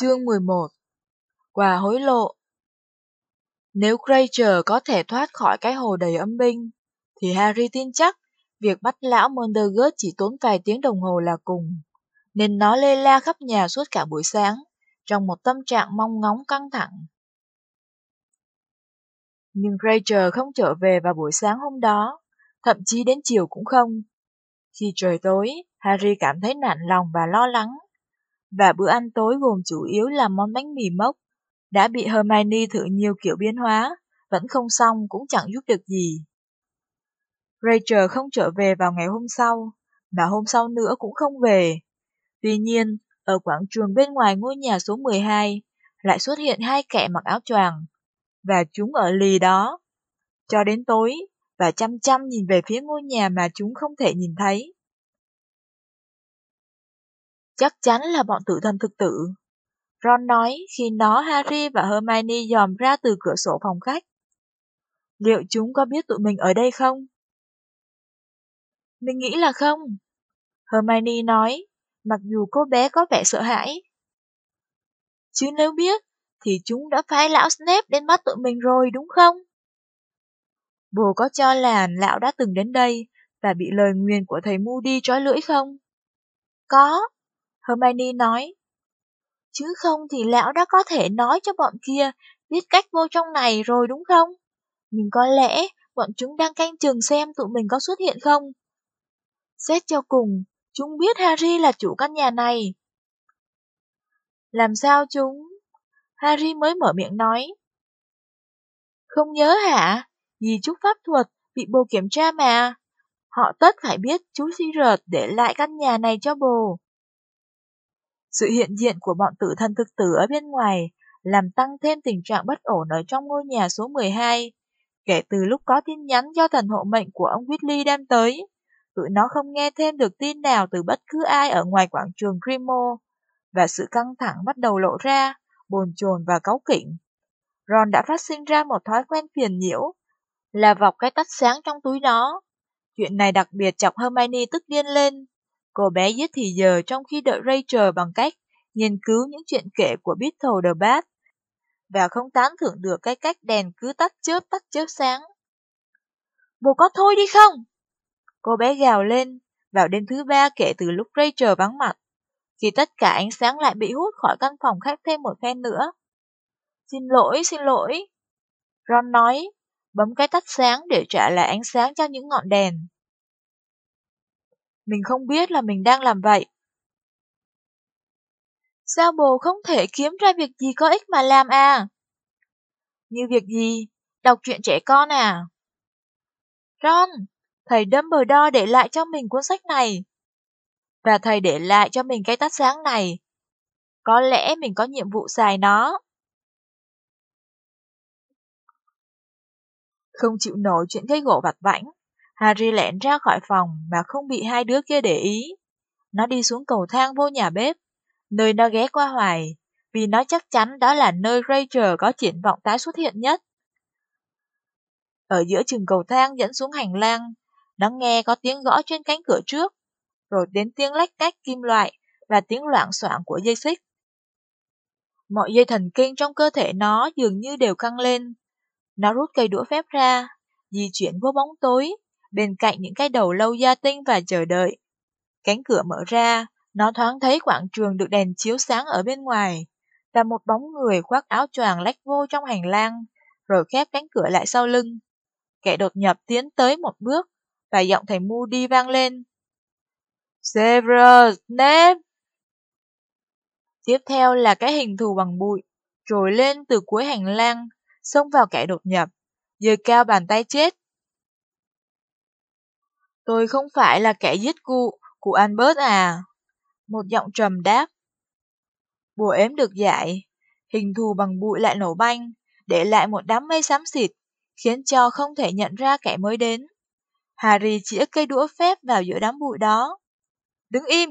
Chương 11 Quà hối lộ Nếu Granger có thể thoát khỏi cái hồ đầy âm binh, thì Harry tin chắc việc bắt lão Mondergut chỉ tốn vài tiếng đồng hồ là cùng, nên nó lê la khắp nhà suốt cả buổi sáng, trong một tâm trạng mong ngóng căng thẳng. Nhưng Granger không trở về vào buổi sáng hôm đó, thậm chí đến chiều cũng không. Khi trời tối, Harry cảm thấy nản lòng và lo lắng và bữa ăn tối gồm chủ yếu là món bánh mì mốc, đã bị Hermione thử nhiều kiểu biến hóa, vẫn không xong cũng chẳng giúp được gì. Rachel không trở về vào ngày hôm sau, mà hôm sau nữa cũng không về. Tuy nhiên, ở quảng trường bên ngoài ngôi nhà số 12, lại xuất hiện hai kẻ mặc áo choàng, và chúng ở lì đó. Cho đến tối, và chăm chăm nhìn về phía ngôi nhà mà chúng không thể nhìn thấy. Chắc chắn là bọn tử thần thực tử. Ron nói khi nó, Harry và Hermione dòm ra từ cửa sổ phòng khách. Liệu chúng có biết tụi mình ở đây không? Mình nghĩ là không. Hermione nói, mặc dù cô bé có vẻ sợ hãi. Chứ nếu biết, thì chúng đã phái lão Snape đến bắt tụi mình rồi đúng không? Bồ có cho là lão đã từng đến đây và bị lời nguyền của thầy Moody trói lưỡi không? Có, Hermione nói. Chứ không thì lão đã có thể nói cho bọn kia biết cách vô trong này rồi đúng không? Nhưng có lẽ bọn chúng đang canh chừng xem tụi mình có xuất hiện không. Xét cho cùng, chúng biết Harry là chủ căn nhà này. Làm sao chúng? Harry mới mở miệng nói. Không nhớ hả? Dì chúc pháp thuật bị bồ kiểm tra mà. Họ tất phải biết chú Sirius để lại căn nhà này cho bồ. Sự hiện diện của bọn tử thần thực tử ở bên ngoài làm tăng thêm tình trạng bất ổn ở trong ngôi nhà số 12. Kể từ lúc có tin nhắn do thần hộ mệnh của ông Whitley đem tới, tụi nó không nghe thêm được tin nào từ bất cứ ai ở ngoài quảng trường Grimo, và sự căng thẳng bắt đầu lộ ra, bồn chồn và cáu kỉnh. Ron đã phát sinh ra một thói quen phiền nhiễu, là vọc cái tắt sáng trong túi nó. Chuyện này đặc biệt chọc Hermione tức điên lên, Cô bé giết thì giờ trong khi đợi Rachel bằng cách nghiên cứu những chuyện kể của Beetle the Bat và không tán thưởng được cái cách đèn cứ tắt chớp tắt chớp sáng. Bố có thôi đi không? Cô bé gào lên, vào đêm thứ ba kể từ lúc Rachel vắng mặt, khi tất cả ánh sáng lại bị hút khỏi căn phòng khách thêm một phen nữa. Xin lỗi, xin lỗi. Ron nói, bấm cái tắt sáng để trả lại ánh sáng cho những ngọn đèn. Mình không biết là mình đang làm vậy. Sao bồ không thể kiếm ra việc gì có ích mà làm à? Như việc gì? Đọc truyện trẻ con à? Ron, thầy Dumbledore để lại cho mình cuốn sách này. Và thầy để lại cho mình cái tắt sáng này. Có lẽ mình có nhiệm vụ xài nó. Không chịu nổi chuyện gây gỗ vặt vãnh, Harry lẻn ra khỏi phòng mà không bị hai đứa kia để ý. Nó đi xuống cầu thang vô nhà bếp, nơi nó ghé qua hoài, vì nó chắc chắn đó là nơi Rachel có triển vọng tái xuất hiện nhất. Ở giữa chừng cầu thang dẫn xuống hành lang, nó nghe có tiếng gõ trên cánh cửa trước, rồi đến tiếng lách cách kim loại và tiếng loạn soạn của dây xích. Mọi dây thần kinh trong cơ thể nó dường như đều căng lên. Nó rút cây đũa phép ra, di chuyển vô bóng tối, bên cạnh những cái đầu lâu gia tinh và chờ đợi. Cánh cửa mở ra, nó thoáng thấy quảng trường được đèn chiếu sáng ở bên ngoài, và một bóng người khoác áo choàng lách vô trong hành lang, rồi khép cánh cửa lại sau lưng. Kẻ đột nhập tiến tới một bước, và giọng thầy Moody vang lên. Severus Snape! Tiếp theo là cái hình thù bằng bụi, trồi lên từ cuối hành lang, xông vào kẻ đột nhập, giơ cao bàn tay chết, Tôi không phải là kẻ giết cụ, cụ Albert à. Một giọng trầm đáp. Bùa ếm được dạy, hình thù bằng bụi lại nổ banh, để lại một đám mây xám xịt, khiến cho không thể nhận ra kẻ mới đến. Harry chĩa cây đũa phép vào giữa đám bụi đó. Đứng im!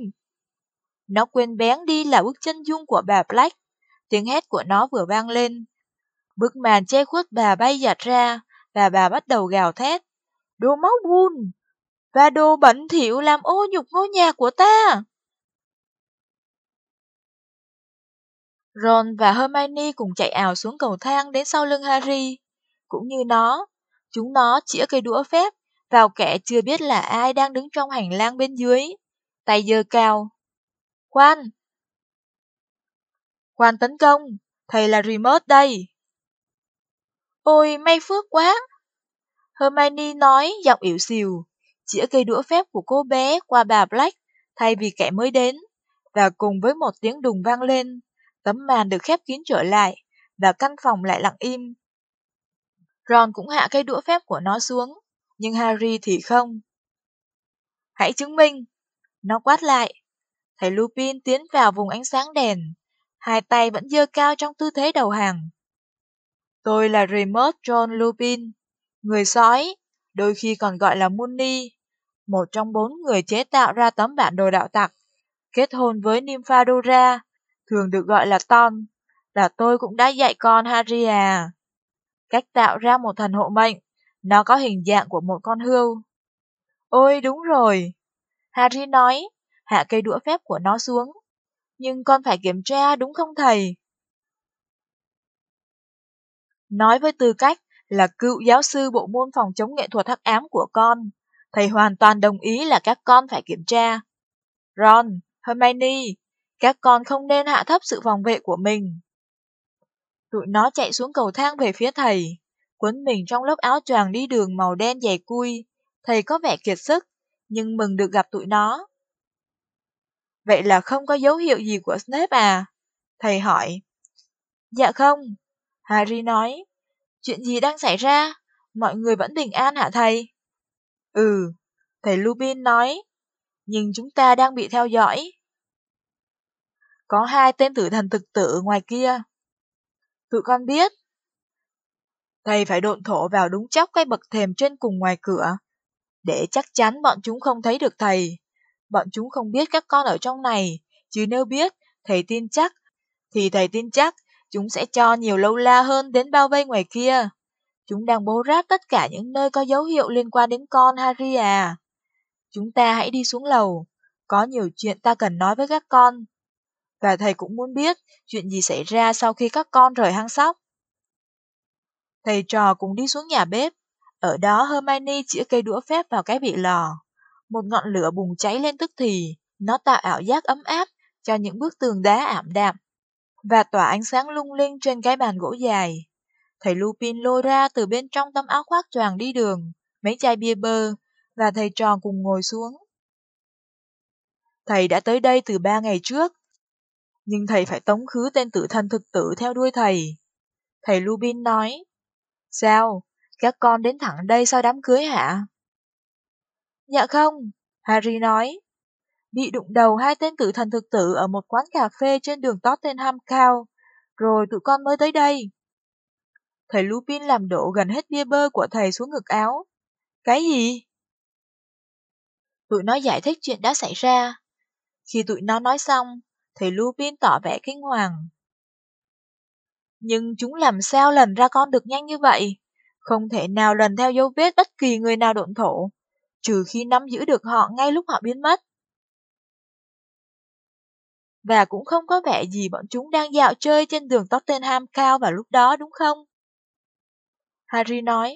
Nó quên bén đi là bước chân dung của bà Black. Tiếng hét của nó vừa vang lên. Bức màn che khuất bà bay giặt ra, và bà bắt đầu gào thét. Đồ máu buồn! Và đồ bẩn thỉu làm ô nhục ngôi nhà của ta. Ron và Hermione cùng chạy ảo xuống cầu thang đến sau lưng Harry. Cũng như nó, chúng nó chĩa cây đũa phép vào kẻ chưa biết là ai đang đứng trong hành lang bên dưới. Tay giơ cao. Khoan! Khoan tấn công! Thầy là Remus đây! Ôi, may phước quá! Hermione nói giọng yếu xìu, chĩa cây đũa phép của cô bé qua bà Black thay vì kẻ mới đến, và cùng với một tiếng đùng vang lên, tấm màn được khép kín trở lại, và căn phòng lại lặng im. Ron cũng hạ cây đũa phép của nó xuống, nhưng Harry thì không. Hãy chứng minh! Nó quát lại. Thầy Lupin tiến vào vùng ánh sáng đèn, hai tay vẫn dơ cao trong tư thế đầu hàng. Tôi là Remus John Lupin, người sói, đôi khi còn gọi là Muni, một trong bốn người chế tạo ra tấm bản đồ đạo tặc, kết hôn với Nymphadora, thường được gọi là Ton, là tôi cũng đã dạy con Harry à. Cách tạo ra một thần hộ mệnh, nó có hình dạng của một con hươu. Ôi đúng rồi, Harry nói, hạ cây đũa phép của nó xuống. Nhưng con phải kiểm tra đúng không thầy? Nói với tư cách là cựu giáo sư bộ môn phòng chống nghệ thuật hắc ám của con, thầy hoàn toàn đồng ý là các con phải kiểm tra. Ron, Hermione, các con không nên hạ thấp sự phòng vệ của mình. Tụi nó chạy xuống cầu thang về phía thầy, quấn mình trong lớp áo choàng đi đường màu đen dày cui. Thầy có vẻ kiệt sức, nhưng mừng được gặp tụi nó. Vậy là không có dấu hiệu gì của Snape à? Thầy hỏi. Dạ không, Harry nói. Chuyện gì đang xảy ra? Mọi người vẫn bình an hả thầy? Ừ, thầy Lupin nói. Nhưng chúng ta đang bị theo dõi. Có hai tên tử thần thực tử ngoài kia. Tụi con biết. Thầy phải độn thổ vào đúng chóc cái bậc thềm trên cùng ngoài cửa. Để chắc chắn bọn chúng không thấy được thầy. Bọn chúng không biết các con ở trong này. Chứ nếu biết, thầy tin chắc. Thì thầy tin chắc, chúng sẽ cho nhiều lâu la hơn đến bao vây ngoài kia. Chúng đang bố ráp tất cả những nơi có dấu hiệu liên quan đến con Harry à. Chúng ta hãy đi xuống lầu. Có nhiều chuyện ta cần nói với các con. Và thầy cũng muốn biết chuyện gì xảy ra sau khi các con rời hang sóc. Thầy trò cùng đi xuống nhà bếp. Ở đó Hermione chĩa cây đũa phép vào cái bị lò. Một ngọn lửa bùng cháy lên tức thì, nó tạo ảo giác ấm áp cho những bức tường đá ảm đạm và tỏa ánh sáng lung linh trên cái bàn gỗ dài. Thầy Lupin lôi ra từ bên trong tấm áo khoác choàng đi đường, mấy chai bia bơ, và thầy tròn cùng ngồi xuống. Thầy đã tới đây từ ba ngày trước, nhưng thầy phải tống khứ tên tử thần thực tử theo đuôi thầy. Thầy Lupin nói, Sao? Các con đến thẳng đây sau đám cưới hả? Dạ không, Harry nói. Bị đụng đầu hai tên tử thần thực tử ở một quán cà phê trên đường Tottenham Cow, rồi tụi con mới tới đây. Thầy Lupin làm đổ gần hết bia bơ của thầy xuống ngực áo. Cái gì? Tụi nó giải thích chuyện đã xảy ra. Khi tụi nó nói xong, thầy Lupin tỏ vẻ kinh hoàng. Nhưng chúng làm sao lần ra con được nhanh như vậy? Không thể nào lần theo dấu vết bất kỳ người nào độn thổ, trừ khi nắm giữ được họ ngay lúc họ biến mất. Và cũng không có vẻ gì bọn chúng đang dạo chơi trên đường Tottenham cao vào lúc đó đúng không? Harry nói.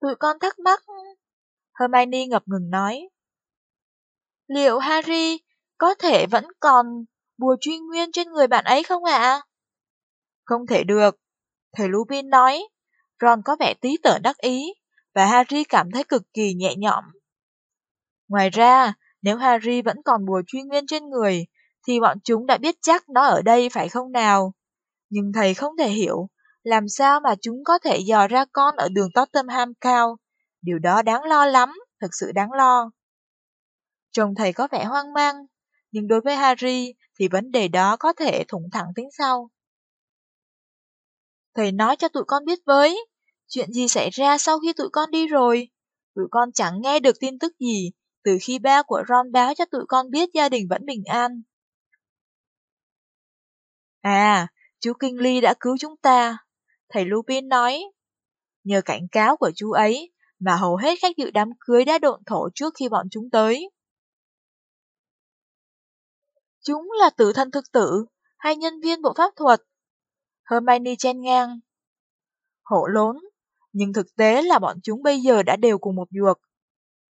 Tụi con thắc mắc. Hermione ngập ngừng nói. Liệu Harry có thể vẫn còn bùa truy nguyên trên người bạn ấy không ạ? Không thể được. Thầy Lupin nói. Ron có vẻ tí tởn đắc ý, và Harry cảm thấy cực kỳ nhẹ nhõm. Ngoài ra, nếu Harry vẫn còn bùa truy nguyên trên người, thì bọn chúng đã biết chắc nó ở đây phải không nào? Nhưng thầy không thể hiểu, làm sao mà chúng có thể dò ra con ở đường Tottenham cao. Điều đó đáng lo lắm, thật sự đáng lo. Trông thầy có vẻ hoang mang, nhưng đối với Harry thì vấn đề đó có thể thủng thẳng tính sau. Thầy nói cho tụi con biết với, chuyện gì xảy ra sau khi tụi con đi rồi. Tụi con chẳng nghe được tin tức gì từ khi ba của Ron báo cho tụi con biết gia đình vẫn bình an. À, chú Kinh Ly đã cứu chúng ta, thầy Lupin nói. Nhờ cảnh cáo của chú ấy mà hầu hết khách dự đám cưới đã độn thổ trước khi bọn chúng tới. Chúng là tử thân thực tử hay nhân viên bộ pháp thuật? Hermione chen ngang. Hổ lốn, nhưng thực tế là bọn chúng bây giờ đã đều cùng một ruột.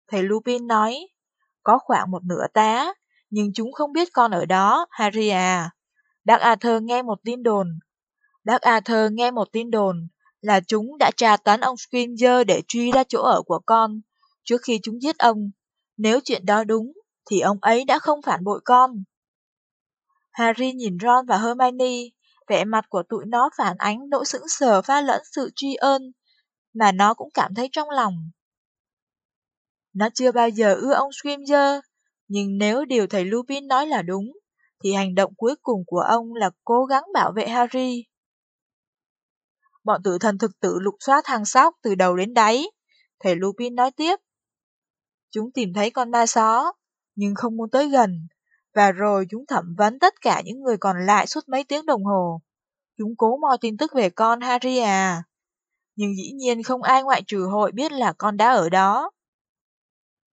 Thầy Lupin nói, có khoảng một nửa tá, nhưng chúng không biết con ở đó, Harry à. Đặng Arthur nghe một tin đồn. Dark Arthur nghe một tin đồn là chúng đã tra tấn ông Scringer để truy ra chỗ ở của con trước khi chúng giết ông. Nếu chuyện đó đúng, thì ông ấy đã không phản bội con. Harry nhìn Ron và Hermione, vẻ mặt của tụi nó phản ánh nỗi sững sờ pha lẫn sự tri ân, mà nó cũng cảm thấy trong lòng. Nó chưa bao giờ ưa ông Scrimger, nhưng nếu điều thầy Lupin nói là đúng, thì hành động cuối cùng của ông là cố gắng bảo vệ Harry. Bọn tử thần thực tử lục soát hàng sóc từ đầu đến đáy, thầy Lupin nói tiếp. Chúng tìm thấy con ma só, nhưng không muốn tới gần, và rồi chúng thẩm vấn tất cả những người còn lại suốt mấy tiếng đồng hồ. Chúng cố mò tin tức về con Harry à. Nhưng dĩ nhiên không ai ngoại trừ hội biết là con đã ở đó.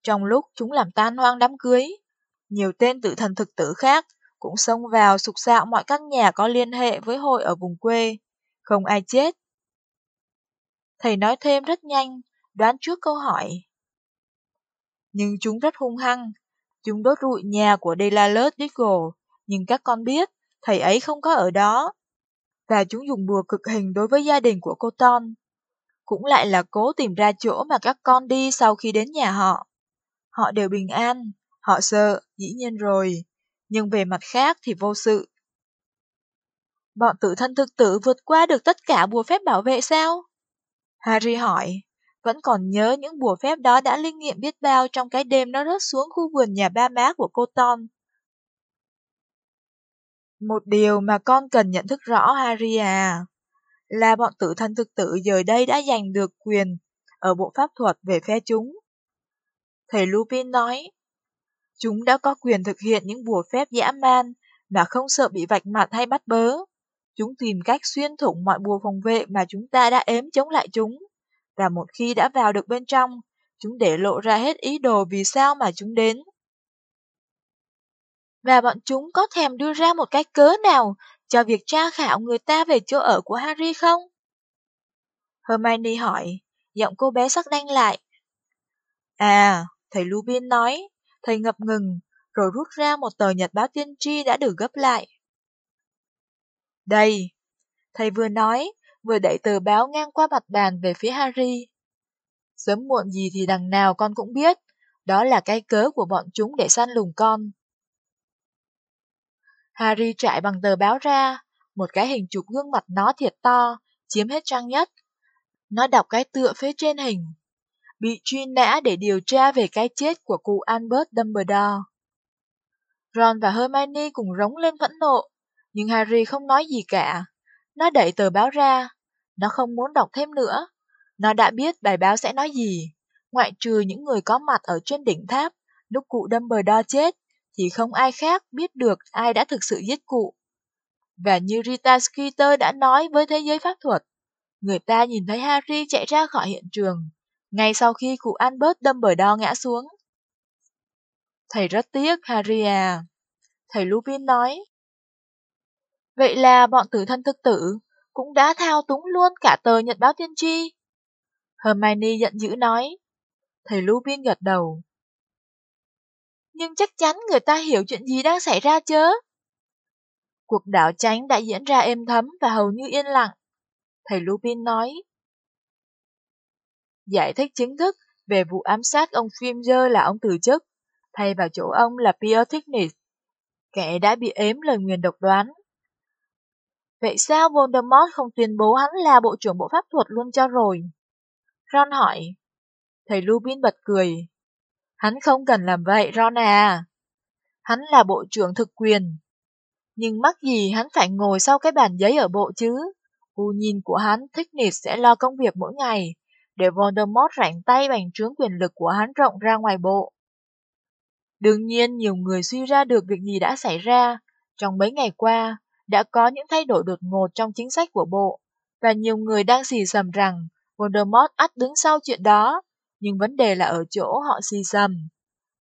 Trong lúc chúng làm tan hoang đám cưới, nhiều tên tử thần thực tử khác cũng xông vào sục sạo mọi các nhà có liên hệ với hội ở vùng quê. Không ai chết. Thầy nói thêm rất nhanh, đoán trước câu hỏi. Nhưng chúng rất hung hăng. Chúng đốt rụi nhà của Delalus Diggle, nhưng các con biết, thầy ấy không có ở đó. Và chúng dùng bùa cực hình đối với gia đình của cô Ton. Cũng lại là cố tìm ra chỗ mà các con đi sau khi đến nhà họ. Họ đều bình an, họ sợ, dĩ nhiên rồi, nhưng về mặt khác thì vô sự. Bọn tự thân thực tử vượt qua được tất cả bùa phép bảo vệ sao? Harry hỏi, vẫn còn nhớ những bùa phép đó đã linh nghiệm biết bao trong cái đêm nó rớt xuống khu vườn nhà ba má của cô Ton. Một điều mà con cần nhận thức rõ Harry à, là bọn tự thân thực tử giờ đây đã giành được quyền ở bộ pháp thuật về phe chúng. Thầy Lupin nói, chúng đã có quyền thực hiện những bùa phép dã man mà không sợ bị vạch mặt hay bắt bớ. Chúng tìm cách xuyên thủng mọi bùa phòng vệ mà chúng ta đã ếm chống lại chúng. Và một khi đã vào được bên trong, chúng để lộ ra hết ý đồ vì sao mà chúng đến. Và bọn chúng có thèm đưa ra một cái cớ nào cho việc tra khảo người ta về chỗ ở của Harry không? Hermione hỏi, giọng cô bé sắc đanh lại. À, thầy Lupin nói, thầy ngập ngừng, rồi rút ra một tờ nhật báo tiên tri đã được gấp lại. Đây, thầy vừa nói, vừa đẩy tờ báo ngang qua mặt bàn về phía Harry. Sớm muộn gì thì đằng nào con cũng biết, đó là cái cớ của bọn chúng để săn lùng con. Harry trải bằng tờ báo ra, một cái hình chụp gương mặt nó thiệt to, chiếm hết trang nhất. Nó đọc cái tựa phía trên hình. Bị truy nã để điều tra về cái chết của cụ Albert Dumbledore. Ron và Hermione cùng rống lên phẫn nộ, nhưng Harry không nói gì cả. Nó đẩy tờ báo ra. Nó không muốn đọc thêm nữa. Nó đã biết bài báo sẽ nói gì. Ngoại trừ những người có mặt ở trên đỉnh tháp, lúc cụ Dumbledore chết, thì không ai khác biết được ai đã thực sự giết cụ. Và như Rita Skeeter đã nói với thế giới pháp thuật, người ta nhìn thấy Harry chạy ra khỏi hiện trường, ngay sau khi cụ Albert Dumbledore ngã xuống. Thầy rất tiếc, Harry à. Thầy Lupin nói. Vậy là bọn tử thân thực tử cũng đã thao túng luôn cả tờ nhật báo tiên tri. Hermione giận dữ nói. Thầy Lupin gật đầu. Nhưng chắc chắn người ta hiểu chuyện gì đang xảy ra chớ. Cuộc đảo tránh đã diễn ra êm thấm và hầu như yên lặng. Thầy Lupin nói. Giải thích chính thức về vụ ám sát ông Fimger là ông từ chức, thay vào chỗ ông là Pierre Thickness, kẻ đã bị ếm lời nguyền độc đoán. Vậy sao Voldemort không tuyên bố hắn là bộ trưởng bộ pháp thuật luôn cho rồi? Ron hỏi. Thầy Lupin bật cười. Hắn không cần làm vậy, Ron à. Hắn là bộ trưởng thực quyền. Nhưng mắc gì hắn phải ngồi sau cái bàn giấy ở bộ chứ? U nhìn của hắn, thích nịt sẽ lo công việc mỗi ngày, để Voldemort rảnh tay bành trướng quyền lực của hắn rộng ra ngoài bộ. Đương nhiên, nhiều người suy ra được việc gì đã xảy ra. Trong mấy ngày qua, đã có những thay đổi đột ngột trong chính sách của bộ, và nhiều người đang xì xầm rằng Voldemort ắt đứng sau chuyện đó, nhưng vấn đề là ở chỗ họ xì xầm.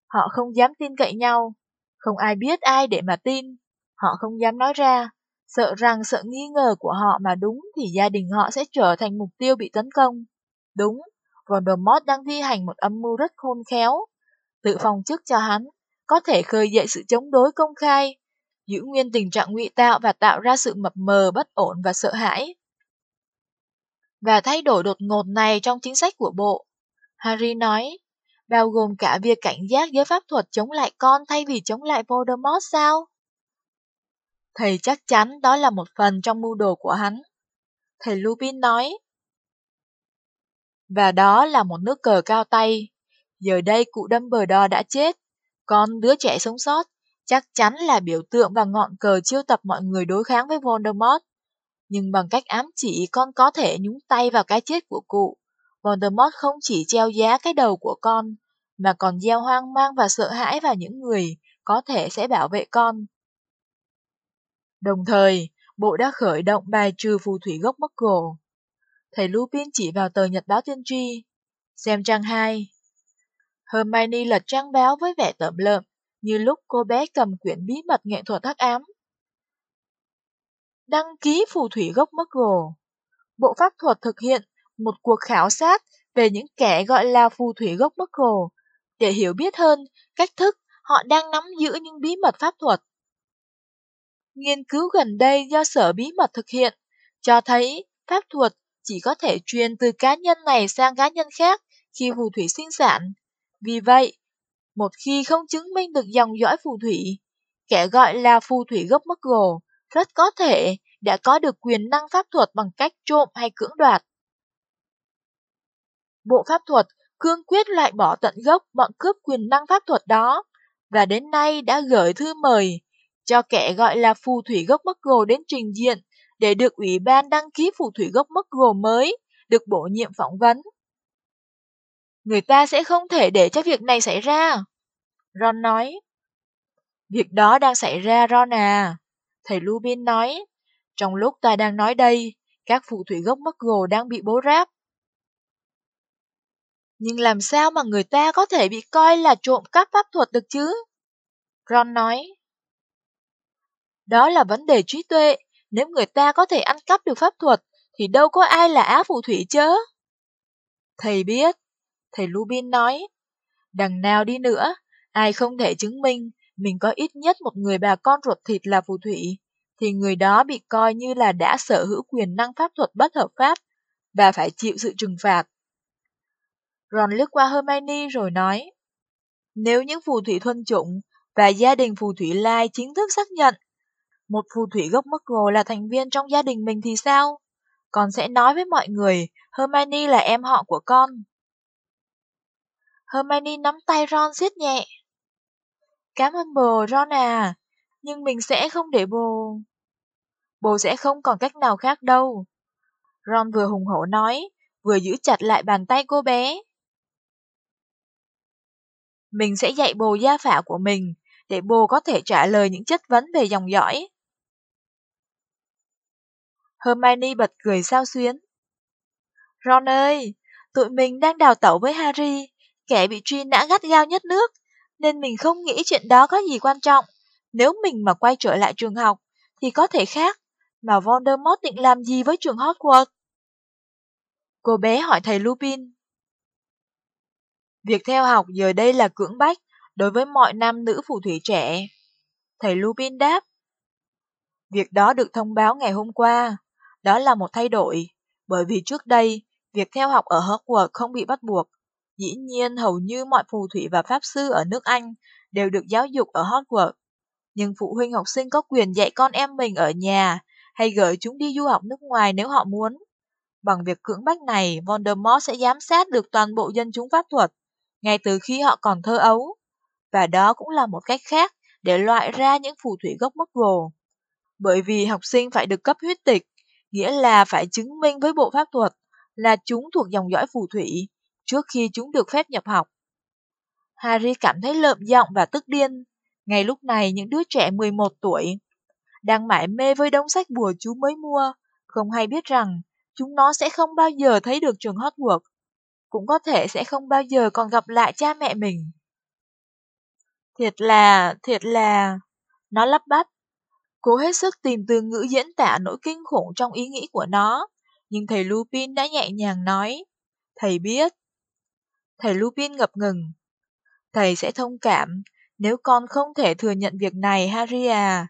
Họ không dám tin cậy nhau. Không ai biết ai để mà tin, họ không dám nói ra, sợ rằng sợ nghi ngờ của họ mà đúng thì gia đình họ sẽ trở thành mục tiêu bị tấn công. Đúng, Voldemort đang thi hành một âm mưu rất khôn khéo, tự phòng chức cho hắn, có thể khơi dậy sự chống đối công khai, giữ nguyên tình trạng ngụy tạo và tạo ra sự mập mờ, bất ổn và sợ hãi. Và thay đổi đột ngột này trong chính sách của bộ, Harry nói, bao gồm cả việc cảnh giác với pháp thuật chống lại con thay vì chống lại Voldemort sao? Thầy chắc chắn đó là một phần trong mưu đồ của hắn. Thầy Lupin nói. Và đó là một nước cờ cao tay. Giờ đây cụ Dumbledore đã chết, con đứa trẻ sống sót chắc chắn là biểu tượng và ngọn cờ chiêu tập mọi người đối kháng với Voldemort. Nhưng bằng cách ám chỉ con có thể nhúng tay vào cái chết của cụ, Voldemort không chỉ treo giá cái đầu của con, mà còn gieo hoang mang và sợ hãi vào những người có thể sẽ bảo vệ con. Đồng thời, bộ đã khởi động bài trừ phù thủy gốc Muggle. Thầy Lupin chỉ vào tờ nhật báo tiên tri. Xem trang 2. Hermione lật trang báo với vẻ tẩm lợm, như lúc cô bé cầm quyển bí mật nghệ thuật hắc ám. Đăng ký phù thủy gốc Muggle. Bộ pháp thuật thực hiện một cuộc khảo sát về những kẻ gọi là phù thủy gốc Muggle để hiểu biết hơn cách thức họ đang nắm giữ những bí mật pháp thuật. Nghiên cứu gần đây do Sở Bí mật thực hiện cho thấy pháp thuật chỉ có thể truyền từ cá nhân này sang cá nhân khác khi phù thủy sinh sản. Vì vậy, một khi không chứng minh được dòng dõi phù thủy, kẻ gọi là phù thủy gốc mất gồ, rất có thể đã có được quyền năng pháp thuật bằng cách trộm hay cưỡng đoạt. Bộ pháp thuật cương quyết loại bỏ tận gốc bọn cướp quyền năng pháp thuật đó, và đến nay đã gửi thư mời cho kẻ gọi là phù thủy gốc mất gồ đến trình diện để được Ủy ban đăng ký phù thủy gốc mất gồ mới được bổ nhiệm phỏng vấn. Người ta sẽ không thể để cho việc này xảy ra. Ron nói. Việc đó đang xảy ra Ron à. Thầy Lubin nói. Trong lúc ta đang nói đây, các phù thủy gốc Muggle đang bị bố ráp. Nhưng làm sao mà người ta có thể bị coi là trộm cắp pháp thuật được chứ? Ron nói. Đó là vấn đề trí tuệ. Nếu người ta có thể ăn cắp được pháp thuật, thì đâu có ai là á phù thủy chớ. Thầy biết. Thầy Lubin nói. Đằng nào đi nữa, ai không thể chứng minh mình có ít nhất một người bà con ruột thịt là phù thủy, thì người đó bị coi như là đã sở hữu quyền năng pháp thuật bất hợp pháp và phải chịu sự trừng phạt. Ron lướt qua Hermione rồi nói, nếu những phù thủy thuần chủng và gia đình phù thủy lai chính thức xác nhận một phù thủy gốc Muggle là thành viên trong gia đình mình thì sao? Con sẽ nói với mọi người Hermione là em họ của con. Hermione nắm tay Ron siết nhẹ. Cảm ơn bồ, Ron à, nhưng mình sẽ không để bồ... Bồ sẽ không còn cách nào khác đâu. Ron vừa hùng hổ nói, vừa giữ chặt lại bàn tay cô bé. Mình sẽ dạy bồ gia phả của mình, để bồ có thể trả lời những chất vấn về dòng dõi. Hermione bật cười sao xuyến. Ron ơi, tụi mình đang đào tẩu với Harry, kẻ bị truy nã gắt gao nhất nước, nên mình không nghĩ chuyện đó có gì quan trọng. Nếu mình mà quay trở lại trường học, thì có thể khác. Mà Voldemort định làm gì với trường Hogwarts? Cô bé hỏi thầy Lupin. Việc theo học giờ đây là cưỡng bách đối với mọi nam nữ phù thủy trẻ. Thầy Lupin đáp. Việc đó được thông báo ngày hôm qua. Đó là một thay đổi, bởi vì trước đây, việc theo học ở Hogwarts không bị bắt buộc. Dĩ nhiên hầu như mọi phù thủy và pháp sư ở nước Anh đều được giáo dục ở Hogwarts. Nhưng phụ huynh học sinh có quyền dạy con em mình ở nhà hay gửi chúng đi du học nước ngoài nếu họ muốn. Bằng việc cưỡng bách này, Voldemort sẽ giám sát được toàn bộ dân chúng pháp thuật, ngay từ khi họ còn thơ ấu. Và đó cũng là một cách khác để loại ra những phù thủy gốc Muggle. Bởi vì học sinh phải được cấp huyết tịch, nghĩa là phải chứng minh với bộ pháp thuật là chúng thuộc dòng dõi phù thủy trước khi chúng được phép nhập học. Harry cảm thấy lợm giọng và tức điên. Ngay lúc này những đứa trẻ 11 tuổi đang mải mê với đống sách bùa chú mới mua, không hay biết rằng chúng nó sẽ không bao giờ thấy được trường Hogwarts, cũng có thể sẽ không bao giờ còn gặp lại cha mẹ mình. Thiệt là, thiệt là... Nó lắp bắp. Cố hết sức tìm từ ngữ diễn tả nỗi kinh khủng trong ý nghĩ của nó. Nhưng thầy Lupin đã nhẹ nhàng nói. Thầy biết. Thầy Lupin ngập ngừng. Thầy sẽ thông cảm nếu con không thể thừa nhận việc này, Harry à.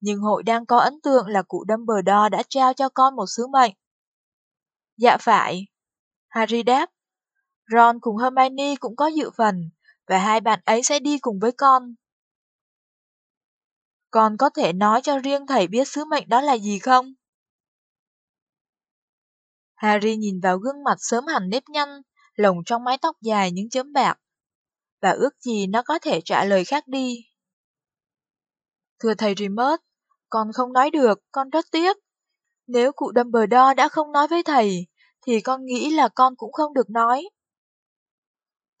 Nhưng hội đang có ấn tượng là cụ Dumbledore đã trao cho con một sứ mệnh. Dạ phải. Harry đáp. Ron cùng Hermione cũng có dự phần, và hai bạn ấy sẽ đi cùng với con. Con có thể nói cho riêng thầy biết sứ mệnh đó là gì không? Harry nhìn vào gương mặt sớm hẳn nếp nhăn, lồng trong mái tóc dài những chấm bạc, và ước gì nó có thể trả lời khác đi. Thưa thầy Remus, con không nói được, con rất tiếc. Nếu cụ Dumbledore đã không nói với thầy, thì con nghĩ là con cũng không được nói.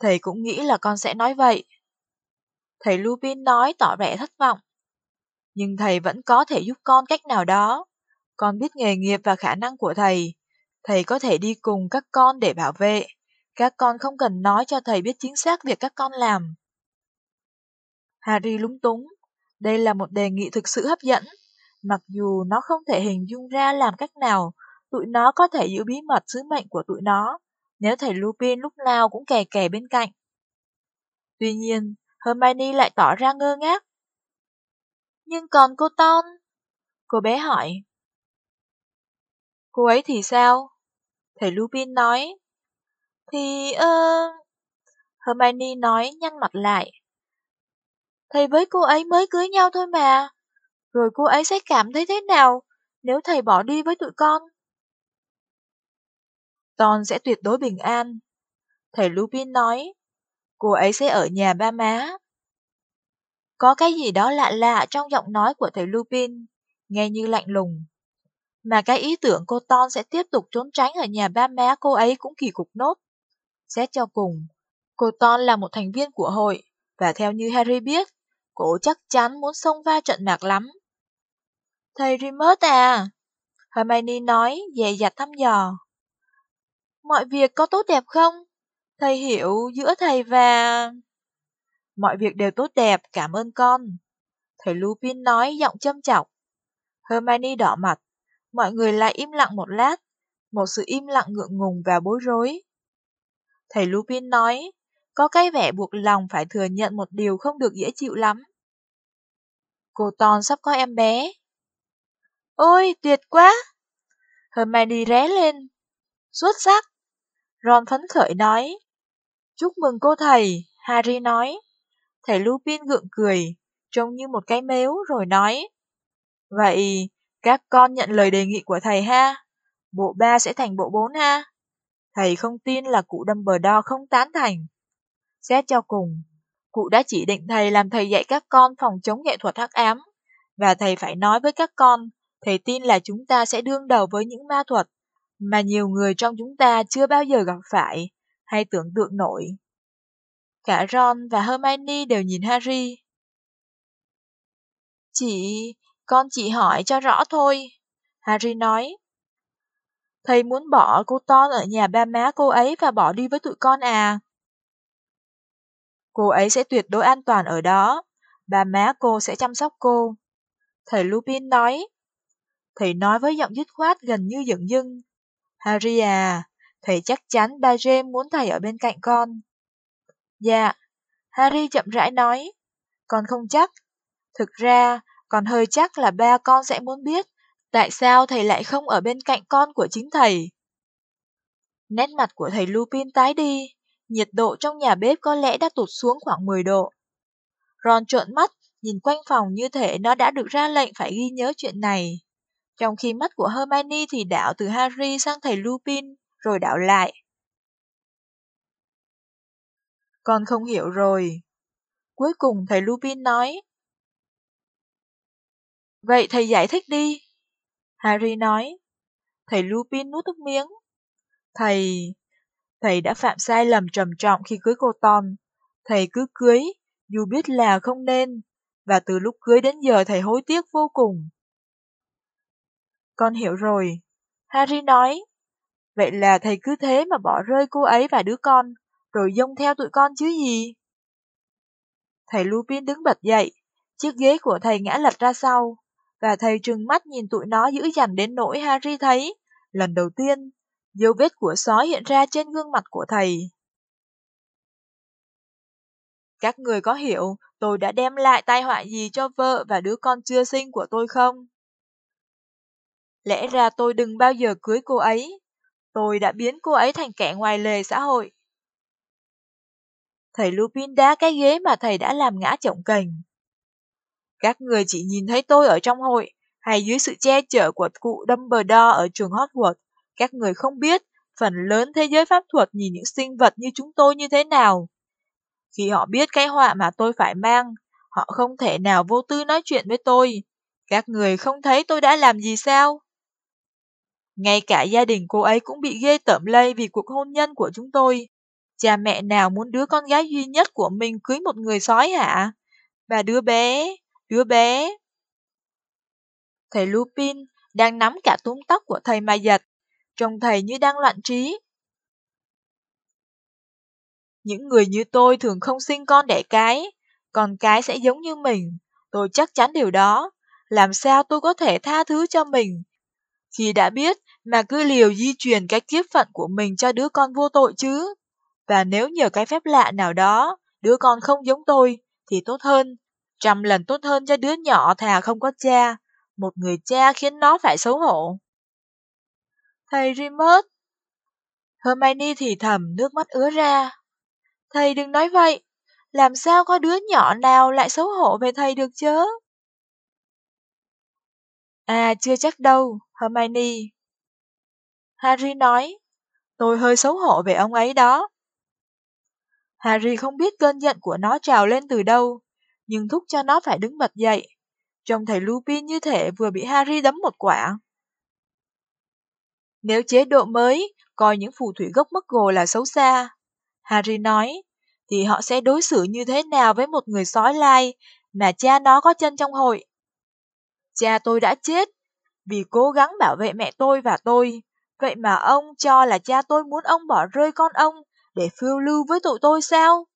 Thầy cũng nghĩ là con sẽ nói vậy. Thầy Lupin nói tỏ vẻ thất vọng. Nhưng thầy vẫn có thể giúp con cách nào đó. Con biết nghề nghiệp và khả năng của thầy. Thầy có thể đi cùng các con để bảo vệ. Các con không cần nói cho thầy biết chính xác việc các con làm. Harry lúng túng. Đây là một đề nghị thực sự hấp dẫn. Mặc dù nó không thể hình dung ra làm cách nào, tụi nó có thể giữ bí mật sứ mệnh của tụi nó, nếu thầy Lupin lúc nào cũng kè kè bên cạnh. Tuy nhiên, Hermione lại tỏ ra ngơ ngác. Nhưng còn cô Ton? Cô bé hỏi. Cô ấy thì sao? Thầy Lupin nói. Thì, ơ... Uh... Hermione nói nhăn mặt lại. Thầy với cô ấy mới cưới nhau thôi mà. Rồi cô ấy sẽ cảm thấy thế nào nếu thầy bỏ đi với tụi con? Con sẽ tuyệt đối bình an. Thầy Lupin nói, cô ấy sẽ ở nhà ba má. Có cái gì đó lạ lạ trong giọng nói của thầy Lupin, nghe như lạnh lùng. Mà cái ý tưởng cô Ton sẽ tiếp tục trốn tránh ở nhà ba má cô ấy cũng kỳ cục nốt. Xét cho cùng, cô Ton là một thành viên của hội, và theo như Harry biết, cô chắc chắn muốn xông va trận mạc lắm. Thầy Remus à? Hermione nói, dè dặt thăm dò. Mọi việc có tốt đẹp không? Thầy hiểu giữa thầy và... Mọi việc đều tốt đẹp, cảm ơn con. Thầy Lupin nói giọng châm chọc. Hermione đỏ mặt. Mọi người lại im lặng một lát. Một sự im lặng ngượng ngùng và bối rối. Thầy Lupin nói, có cái vẻ buộc lòng phải thừa nhận một điều không được dễ chịu lắm. Cô Ton sắp có em bé. Ôi, tuyệt quá! Hermione ré lên. Xuất sắc! Ron phấn khởi nói. Chúc mừng cô thầy, Harry nói. Thầy Lupin gượng cười, trông như một cái mếu rồi nói. Vậy, các con nhận lời đề nghị của thầy ha. Bộ 3 sẽ thành bộ 4 ha. Thầy không tin là cụ Dumbledore không tán thành. Xét cho cùng, cụ đã chỉ định thầy làm thầy dạy các con phòng chống nghệ thuật hắc ám. Và thầy phải nói với các con, thầy tin là chúng ta sẽ đương đầu với những ma thuật mà nhiều người trong chúng ta chưa bao giờ gặp phải hay tưởng tượng nổi. Cả Ron và Hermione đều nhìn Harry. Chị, con chỉ hỏi cho rõ thôi, Harry nói. Thầy muốn bỏ cô Ton ở nhà ba má cô ấy và bỏ đi với tụi con à? Cô ấy sẽ tuyệt đối an toàn ở đó, ba má cô sẽ chăm sóc cô. Thầy Lupin nói. Thầy nói với giọng dứt khoát gần như giận dưng. Harry à, thầy chắc chắn ba James muốn thầy ở bên cạnh con. Dạ, Harry chậm rãi nói. Con không chắc. Thực ra, còn hơi chắc là ba con sẽ muốn biết tại sao thầy lại không ở bên cạnh con của chính thầy. Nét mặt của thầy Lupin tái đi, nhiệt độ trong nhà bếp có lẽ đã tụt xuống khoảng 10 độ. Ron trợn mắt, nhìn quanh phòng như thể nó đã được ra lệnh phải ghi nhớ chuyện này. Trong khi mắt của Hermione thì đảo từ Harry sang thầy Lupin, rồi đảo lại. Con không hiểu rồi. Cuối cùng thầy Lupin nói. Vậy thầy giải thích đi. Harry nói. Thầy Lupin nuốt nước miếng. Thầy... Thầy đã phạm sai lầm trầm trọng khi cưới cô Tom. Thầy cứ cưới, dù biết là không nên. Và từ lúc cưới đến giờ thầy hối tiếc vô cùng. Con hiểu rồi. Harry nói. Vậy là thầy cứ thế mà bỏ rơi cô ấy và đứa con, rồi dông theo tụi con chứ gì? Thầy Lupin đứng bật dậy, chiếc ghế của thầy ngã lật ra sau, và thầy trừng mắt nhìn tụi nó dữ dằn đến nỗi Harry thấy, lần đầu tiên, dấu vết của sói hiện ra trên gương mặt của thầy. Các người có hiểu tôi đã đem lại tai họa gì cho vợ và đứa con chưa sinh của tôi không? Lẽ ra tôi đừng bao giờ cưới cô ấy. Tôi đã biến cô ấy thành kẻ ngoài lề xã hội. Thầy Lupin đá cái ghế mà thầy đã làm ngã trọng cành. Các người chỉ nhìn thấy tôi ở trong hội, hay dưới sự che chở của cụ Dumbledore ở trường Hogwarts. Các người không biết, phần lớn thế giới pháp thuật nhìn những sinh vật như chúng tôi như thế nào. Khi họ biết cái họa mà tôi phải mang, họ không thể nào vô tư nói chuyện với tôi. Các người không thấy tôi đã làm gì sao? Ngay cả gia đình cô ấy cũng bị ghê tởm lây vì cuộc hôn nhân của chúng tôi. Cha mẹ nào muốn đứa con gái duy nhất của mình cưới một người sói hả? Và đứa bé, đứa bé. Thầy Lupin đang nắm cả túm tóc của thầy ma giật, trông thầy như đang loạn trí. Những người như tôi thường không sinh con đẻ cái, còn cái sẽ giống như mình, tôi chắc chắn điều đó. Làm sao tôi có thể tha thứ cho mình? Khi đã biết mà cứ liều di truyền cái kiếp phận của mình cho đứa con vô tội chứ. Và nếu nhờ cái phép lạ nào đó, đứa con không giống tôi, thì tốt hơn. Trăm lần tốt hơn cho đứa nhỏ thà không có cha. Một người cha khiến nó phải xấu hổ. Thầy Remus. Hermione thì thầm nước mắt ứa ra. Thầy đừng nói vậy. Làm sao có đứa nhỏ nào lại xấu hổ về thầy được chứ? À, chưa chắc đâu, Hermione. Harry nói, tôi hơi xấu hổ về ông ấy đó. Harry không biết cơn giận của nó trào lên từ đâu, nhưng thúc cho nó phải đứng bật dậy. Trông thầy Lupin như thể vừa bị Harry đấm một quả. Nếu chế độ mới coi những phù thủy gốc mất gồ là xấu xa, Harry nói, thì họ sẽ đối xử như thế nào với một người sói lai mà cha nó có chân trong hội? Cha tôi đã chết vì cố gắng bảo vệ mẹ tôi và tôi. Vậy mà ông cho là cha tôi muốn ông bỏ rơi con ông để phiêu lưu với tụi tôi sao?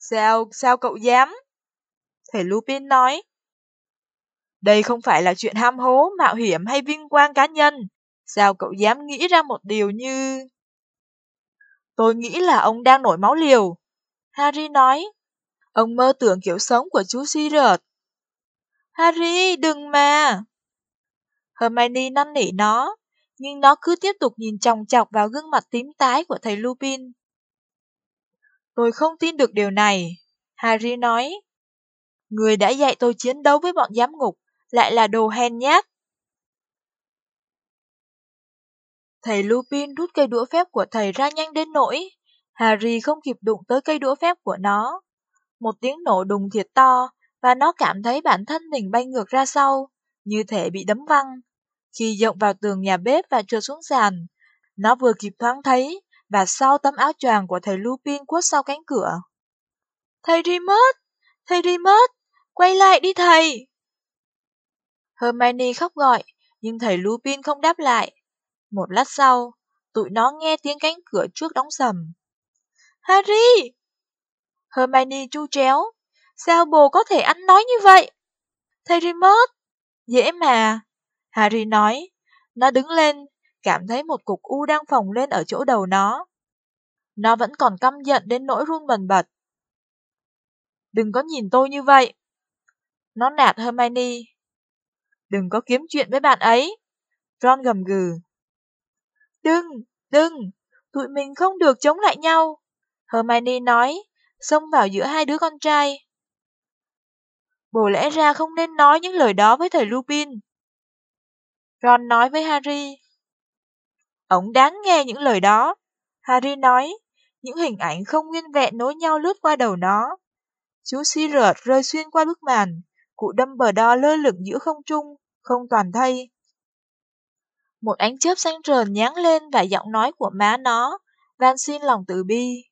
Sao, sao cậu dám? Thầy Lupin nói. Đây không phải là chuyện ham hố, mạo hiểm hay vinh quang cá nhân. Sao cậu dám nghĩ ra một điều như... Tôi nghĩ là ông đang nổi máu liều. Harry nói. Ông mơ tưởng kiểu sống của chú Sirius. Harry, đừng mà! Hermione năn nỉ nó, nhưng nó cứ tiếp tục nhìn chòng chọc vào gương mặt tím tái của thầy Lupin. Tôi không tin được điều này, Harry nói. Người đã dạy tôi chiến đấu với bọn giám ngục, lại là đồ hèn nhát. Thầy Lupin rút cây đũa phép của thầy ra nhanh đến nỗi, Harry không kịp đụng tới cây đũa phép của nó. Một tiếng nổ đùng thiệt to, và nó cảm thấy bản thân mình bay ngược ra sau, như thể bị đấm văng. Khi dộng vào tường nhà bếp và trượt xuống sàn, nó vừa kịp thoáng thấy và sau tấm áo choàng của thầy Lupin quất sau cánh cửa. Thầy Remus! Thầy Remus! Quay lại đi thầy! Hermione khóc gọi, nhưng thầy Lupin không đáp lại. Một lát sau, tụi nó nghe tiếng cánh cửa trước đóng sầm. Harry! Hermione chu chéo. Sao bồ có thể ăn nói như vậy? Thầy Remus! Dễ mà. Harry nói. Nó đứng lên, cảm thấy một cục u đang phồng lên ở chỗ đầu nó. Nó vẫn còn căm giận đến nỗi run bần bật. Đừng có nhìn tôi như vậy. Nó nạt Hermione. Đừng có kiếm chuyện với bạn ấy. Ron gầm gừ. Đừng, đừng, tụi mình không được chống lại nhau. Hermione nói, xông vào giữa hai đứa con trai. Bồ lẽ ra không nên nói những lời đó với thầy Lupin. Ron nói với Harry. Ông đáng nghe những lời đó. Harry nói, những hình ảnh không nguyên vẹn nối nhau lướt qua đầu nó. Chú Sirius rơi xuyên qua bức màn, cụ đâm bờ đo lơ lửng giữa không trung, không toàn thây. Một ánh chớp xanh rờn nháng lên và giọng nói của má nó, van xin lòng từ bi.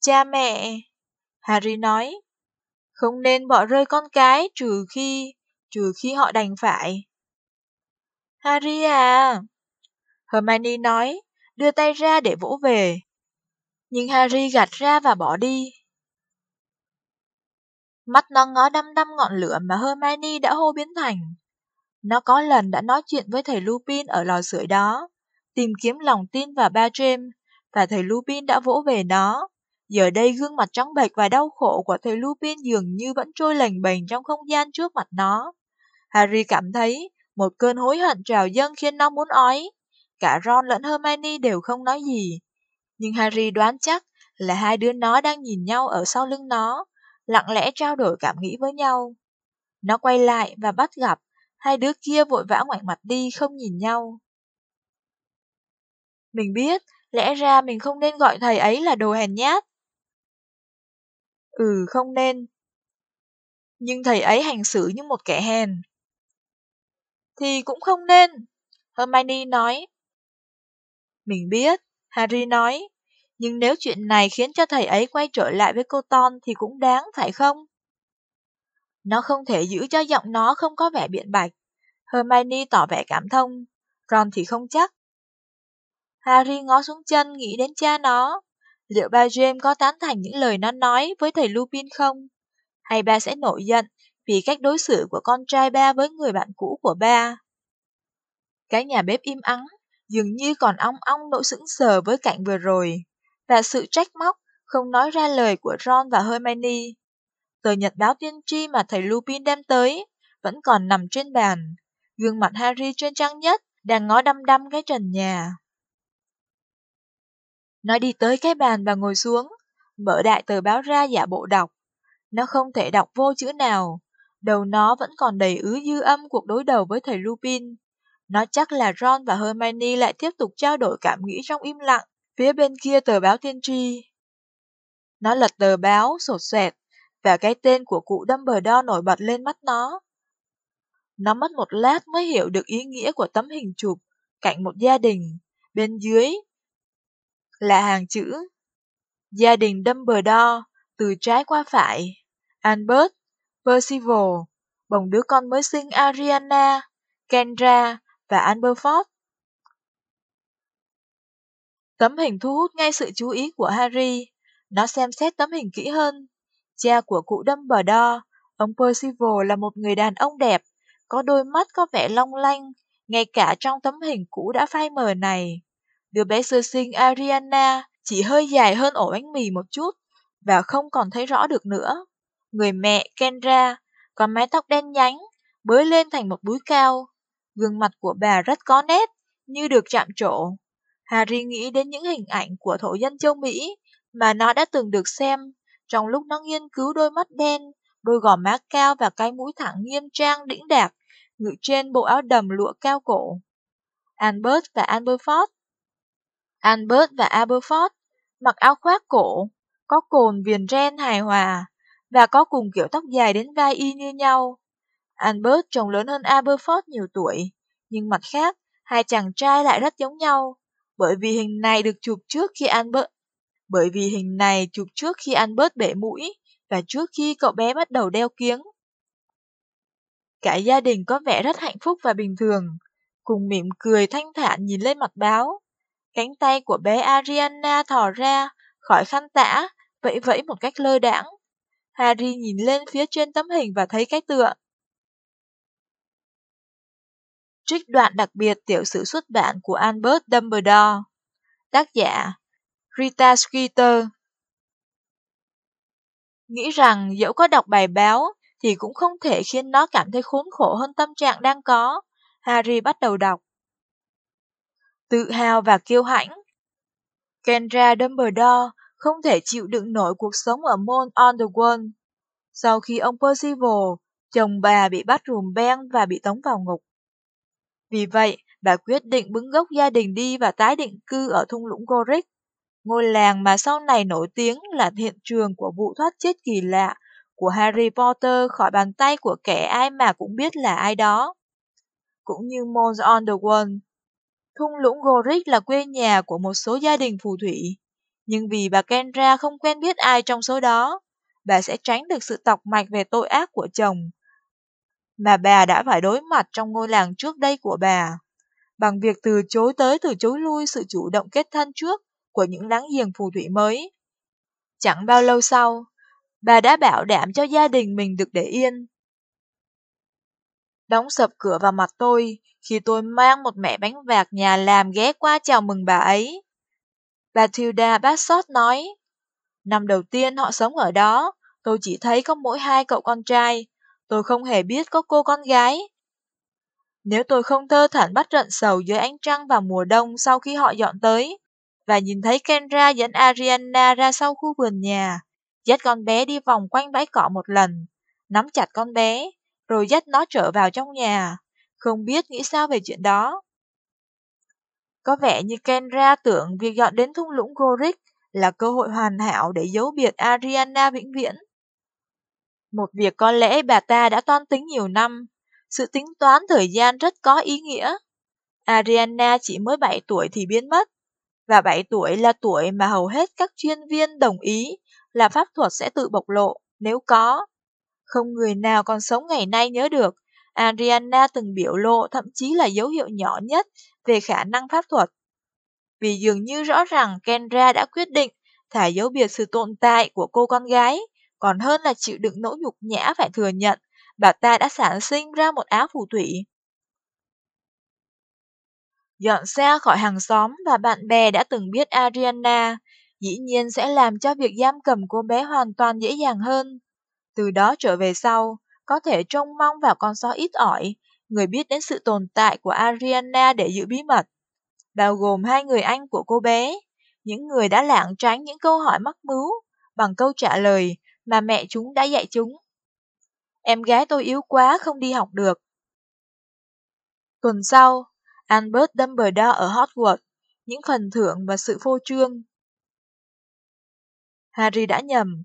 Cha mẹ, Harry nói, không nên bỏ rơi con cái trừ khi, trừ khi họ đành phải. Harry à, Hermione nói, đưa tay ra để vỗ về. Nhưng Harry gạt ra và bỏ đi. Mắt nó ngó đăm đăm ngọn lửa mà Hermione đã hô biến thành. Nó có lần đã nói chuyện với thầy Lupin ở lò sưởi đó, tìm kiếm lòng tin và ba James, và thầy Lupin đã vỗ về nó. Giờ đây gương mặt trắng bệch và đau khổ của thầy Lupin dường như vẫn trôi lềnh bềnh trong không gian trước mặt nó. Harry cảm thấy một cơn hối hận trào dâng khiến nó muốn ói. Cả Ron lẫn Hermione đều không nói gì. Nhưng Harry đoán chắc là hai đứa nó đang nhìn nhau ở sau lưng nó, lặng lẽ trao đổi cảm nghĩ với nhau. Nó quay lại và bắt gặp hai đứa kia vội vã ngoảnh mặt đi không nhìn nhau. Mình biết, lẽ ra mình không nên gọi thầy ấy là đồ hèn nhát. Ừ, không nên. Nhưng thầy ấy hành xử như một kẻ hèn. Thì cũng không nên, Hermione nói. Mình biết, Harry nói, nhưng nếu chuyện này khiến cho thầy ấy quay trở lại với cô Ton thì cũng đáng, phải không? Nó không thể giữ cho giọng nó không có vẻ biện bạch. Hermione tỏ vẻ cảm thông, Ron thì không chắc. Harry ngó xuống chân nghĩ đến cha nó. Liệu ba James có tán thành những lời nó nói với thầy Lupin không? Hay ba sẽ nổi giận vì cách đối xử của con trai ba với người bạn cũ của ba? Cái nhà bếp im ắng, dường như còn ong ong nỗi sững sờ với cảnh vừa rồi, và sự trách móc không nói ra lời của Ron và Hermione. Tờ nhật báo tiên tri mà thầy Lupin đem tới vẫn còn nằm trên bàn, gương mặt Harry trên trang nhất đang ngó đăm đăm cái trần nhà. Nó đi tới cái bàn và ngồi xuống, mở đại tờ báo ra giả bộ đọc. Nó không thể đọc vô chữ nào, đầu nó vẫn còn đầy ứ dư âm cuộc đối đầu với thầy Lupin. Nó chắc là Ron và Hermione lại tiếp tục trao đổi cảm nghĩ trong im lặng, phía bên kia tờ báo tiên tri. Nó lật tờ báo, sột xoẹt, và cái tên của cụ Dumbledore nổi bật lên mắt nó. Nó mất một lát mới hiểu được ý nghĩa của tấm hình chụp cạnh một gia đình, bên dưới là hàng chữ Gia đình Dumbledore, từ trái qua phải, Albert, Percival, bồng đứa con mới sinh Ariana, Kendra và Amberford. Tấm hình thu hút ngay sự chú ý của Harry. Nó xem xét tấm hình kỹ hơn. Cha của cụ Dumbledore, ông Percival là một người đàn ông đẹp, có đôi mắt có vẻ long lanh, ngay cả trong tấm hình cũ đã phai mờ này. Đứa bé sơ sinh Ariana chỉ hơi dài hơn ổ bánh mì một chút và không còn thấy rõ được nữa. Người mẹ Kendra có mái tóc đen nhánh, bới lên thành một búi cao. Gương mặt của bà rất có nét, như được chạm trổ. Harry nghĩ đến những hình ảnh của thổ dân châu Mỹ mà nó đã từng được xem trong lúc nó nghiên cứu đôi mắt đen, đôi gò má cao và cái mũi thẳng nghiêm trang đĩnh đạc, ngự trên bộ áo đầm lụa cao cổ. Albert và Amberford Albert và Aberford mặc áo khoác cổ, có cồn viền ren hài hòa, và có cùng kiểu tóc dài đến vai y như nhau. Albert trông lớn hơn Aberforth nhiều tuổi, nhưng mặt khác, hai chàng trai lại rất giống nhau, bởi vì hình này được chụp trước khi Albert bởi vì hình này chụp trước khi Albert bể mũi và trước khi cậu bé bắt đầu đeo kiếng. Cả gia đình có vẻ rất hạnh phúc và bình thường, cùng mỉm cười thanh thản nhìn lên mặt báo. Cánh tay của bé Ariana thò ra khỏi khăn tã, vẫy vẫy một cách lơ đãng. Harry nhìn lên phía trên tấm hình và thấy cái tượng. Trích đoạn đặc biệt tiểu sử xuất bản của Albert Dumbledore. Tác giả Rita Skeeter Nghĩ rằng dẫu có đọc bài báo thì cũng không thể khiến nó cảm thấy khốn khổ hơn tâm trạng đang có. Harry bắt đầu đọc. Tự hào và kiêu hãnh Kendra Dumbledore không thể chịu đựng nổi cuộc sống ở Môn Underworld. Sau khi ông Percival, chồng bà bị bắt rùm beng và bị tống vào ngục. Vì vậy, bà quyết định bứng gốc gia đình đi và tái định cư ở thung lũng Gorick, ngôi làng mà sau này nổi tiếng là hiện trường của vụ thoát chết kỳ lạ của Harry Potter khỏi bàn tay của kẻ ai mà cũng biết là ai đó. Cũng như Mons Underworld, thung lũng Gorick là quê nhà của một số gia đình phù thủy, nhưng vì bà Kendra không quen biết ai trong số đó, bà sẽ tránh được sự tọc mạch về tội ác của chồng mà bà đã phải đối mặt trong ngôi làng trước đây của bà, bằng việc từ chối tới từ chối lui sự chủ động kết thân trước của những láng giềng phù thủy mới. Chẳng bao lâu sau, Bà đã bảo đảm cho gia đình mình được để yên. Đóng sập cửa vào mặt tôi khi tôi mang một mẹ bánh vạc nhà làm ghé qua chào mừng bà ấy. Bà Tilda Bassot nói, năm đầu tiên họ sống ở đó, tôi chỉ thấy có mỗi hai cậu con trai, tôi không hề biết có cô con gái. Nếu tôi không thơ thẩn bắt trận sầu dưới ánh trăng vào mùa đông sau khi họ dọn tới, và nhìn thấy Kendra dẫn Ariana ra sau khu vườn nhà, dắt con bé đi vòng quanh bãi cỏ một lần, nắm chặt con bé, rồi dắt nó trở vào trong nhà, không biết nghĩ sao về chuyện đó. Có vẻ như Kendra tưởng việc dọn đến thung lũng Gorick là cơ hội hoàn hảo để giấu biệt Ariana vĩnh viễn. Một việc có lẽ bà ta đã toan tính nhiều năm, sự tính toán thời gian rất có ý nghĩa. Ariana chỉ mới 7 tuổi thì biến mất, và 7 tuổi là tuổi mà hầu hết các chuyên viên đồng ý là pháp thuật sẽ tự bộc lộ, nếu có. Không người nào còn sống ngày nay nhớ được, Ariana từng biểu lộ thậm chí là dấu hiệu nhỏ nhất về khả năng pháp thuật. Vì dường như rõ ràng Kendra đã quyết định thả dấu biệt sự tồn tại của cô con gái, còn hơn là chịu đựng nỗi nhục nhã phải thừa nhận bà ta đã sản sinh ra một áo phù thủy. Dọn xe khỏi hàng xóm và bạn bè đã từng biết Ariana, dĩ nhiên sẽ làm cho việc giam cầm cô bé hoàn toàn dễ dàng hơn. Từ đó trở về sau, có thể trông mong vào con số ít ỏi, người biết đến sự tồn tại của Ariana để giữ bí mật, bao gồm hai người anh của cô bé, những người đã lảng tránh những câu hỏi mắc mứu bằng câu trả lời mà mẹ chúng đã dạy chúng. Em gái tôi yếu quá không đi học được. Tuần sau, Albert Dumbledore ở Hogwarts, những phần thưởng và sự phô trương. Harry đã nhầm.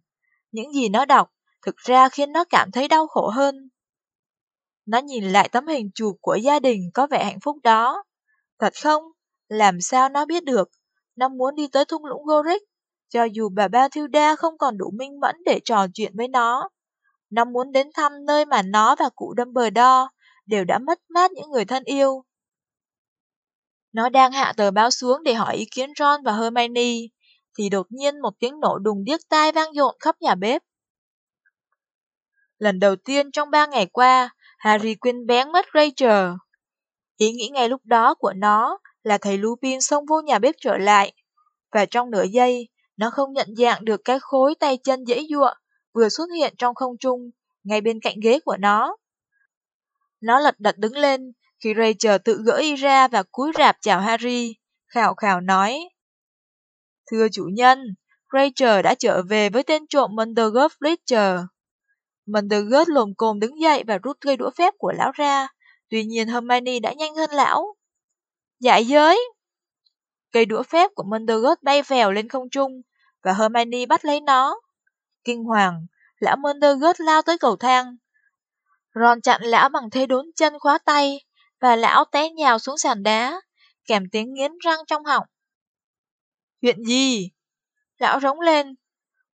Những gì nó đọc thực ra khiến nó cảm thấy đau khổ hơn. Nó nhìn lại tấm hình chụp của gia đình có vẻ hạnh phúc đó. Thật không? Làm sao nó biết được? Nó muốn đi tới thung lũng Gorick, cho dù bà Bathilda không còn đủ minh mẫn để trò chuyện với nó. Nó muốn đến thăm nơi mà nó và cụ Dumbledore đều đã mất mát những người thân yêu. Nó đang hạ tờ báo xuống để hỏi ý kiến Ron và Hermione, thì đột nhiên một tiếng nổ đùng điếc tai vang dội khắp nhà bếp. Lần đầu tiên trong ba ngày qua, Harry quên bén mất Rachel. Ý nghĩ ngay lúc đó của nó là thầy Lupin xông vô nhà bếp trở lại, và trong nửa giây, nó không nhận dạng được cái khối tay chân dễ dụa vừa xuất hiện trong không trung, ngay bên cạnh ghế của nó. Nó lật đật đứng lên, khi Rachel tự gỡ y ra và cúi rạp chào Harry, khảo khảo nói. Thưa chủ nhân, Rachel đã trở về với tên trộm Mundergood Fletcher. Mundergood lồm cồm đứng dậy và rút cây đũa phép của lão ra, tuy nhiên Hermione đã nhanh hơn lão. Dại giới! Cây đũa phép của Mundergood bay vèo lên không trung, và Hermione bắt lấy nó. Kinh hoàng, lão Mundergood lao tới cầu thang. Ron chặn lão bằng thế đốn chân khóa tay, và lão té nhào xuống sàn đá, kèm tiếng nghiến răng trong họng. Chuyện gì? Lão rống lên,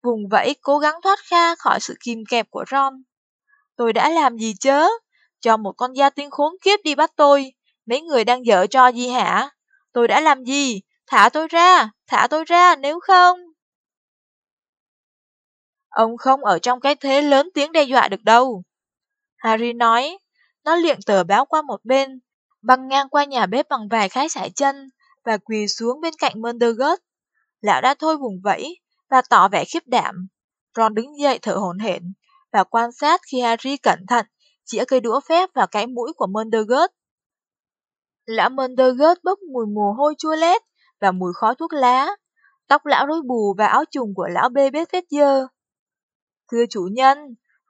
vùng vẫy cố gắng thoát ra khỏi sự kìm kẹp của Ron. Tôi đã làm gì chớ? Cho một con gia tinh khốn kiếp đi bắt tôi. Mấy người đang dở cho gì hả? Tôi đã làm gì? Thả tôi ra, thả tôi ra, nếu không... Ông không ở trong cái thế lớn tiếng đe dọa được đâu. Harry nói, nó liệng tờ báo qua một bên, băng ngang qua nhà bếp bằng vài cái sải chân và quỳ xuống bên cạnh Mundergut. Lão đã thôi vùng vẫy và tỏ vẻ khiếp đảm. Ron đứng dậy thở hổn hển và quan sát khi Harry cẩn thận chĩa cây đũa phép vào cái mũi của Mundergut. Lão Mundergut bốc mùi mồ hôi chua lét và mùi khói thuốc lá. Tóc lão rối bù và áo trùng của lão bê bết vết dơ. Thưa chủ nhân,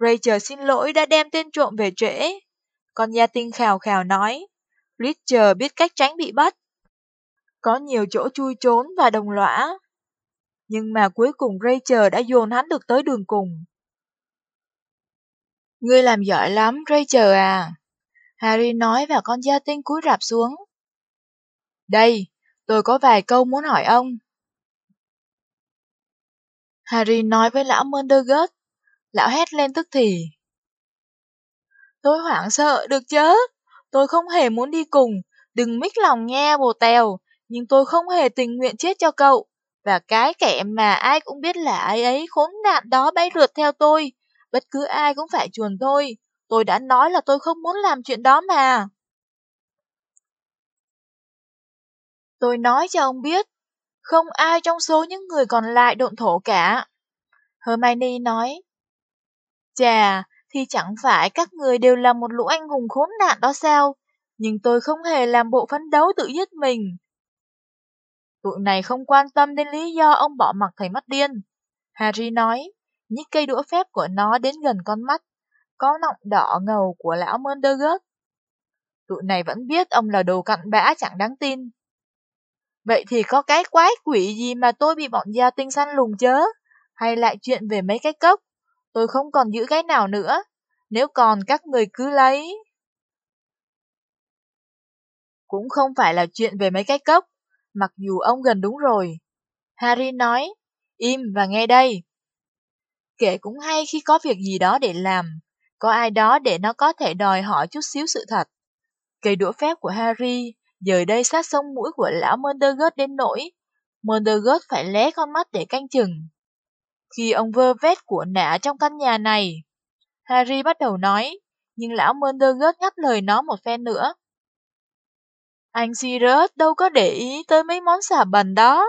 Rachel xin lỗi đã đem tên trộm về trễ. Con gia tinh khào khào nói. Richard biết cách tránh bị bắt. Có nhiều chỗ chui trốn và đồng lõa. Nhưng mà cuối cùng Rachel đã dồn hắn được tới đường cùng. Ngươi làm giỏi lắm, Rachel à. Harry nói và con gia tinh cúi rạp xuống. Đây, tôi có vài câu muốn hỏi ông. Harry nói với lão Mundergut. Lão hét lên tức thì. Tôi hoảng sợ, được chứ? Tôi không hề muốn đi cùng, đừng mít lòng nghe bồ tèo, nhưng tôi không hề tình nguyện chết cho cậu. Và cái kẻ mà ai cũng biết là ai ấy khốn nạn đó bay rượt theo tôi. Bất cứ ai cũng phải chuồn thôi. Tôi đã nói là tôi không muốn làm chuyện đó mà. Tôi nói cho ông biết, không ai trong số những người còn lại độn thổ cả. Hermione nói, Chà, thì chẳng phải các người đều là một lũ anh hùng khốn nạn đó sao? Nhưng tôi không hề làm bộ phấn đấu tự giết mình. Tụi này không quan tâm đến lý do ông bỏ mặc thầy mắt điên. Harry nói, nhích cây đũa phép của nó đến gần con mắt, có nọng đỏ ngầu của lão Mondergut. Tụi này vẫn biết ông là đồ cặn bã chẳng đáng tin. Vậy thì có cái quái quỷ gì mà tôi bị bọn gia tinh săn lùng chớ? Hay lại chuyện về mấy cái cốc? Tôi không còn giữ cái nào nữa. Nếu còn các người cứ lấy. Cũng không phải là chuyện về mấy cái cốc, mặc dù ông gần đúng rồi. Harry nói, im và nghe đây. Kể cũng hay khi có việc gì đó để làm, có ai đó để nó có thể đòi hỏi chút xíu sự thật. Cây đũa phép của Harry giờ đây sát sông mũi của lão Mondergut đến nỗi Mondergut phải lé con mắt để canh chừng. Khi ông vơ vét của nã trong căn nhà này, Harry bắt đầu nói, nhưng lão Mondergut ngắt lời nó một phen nữa. Anh Sirius đâu có để ý tới mấy món xà bần đó.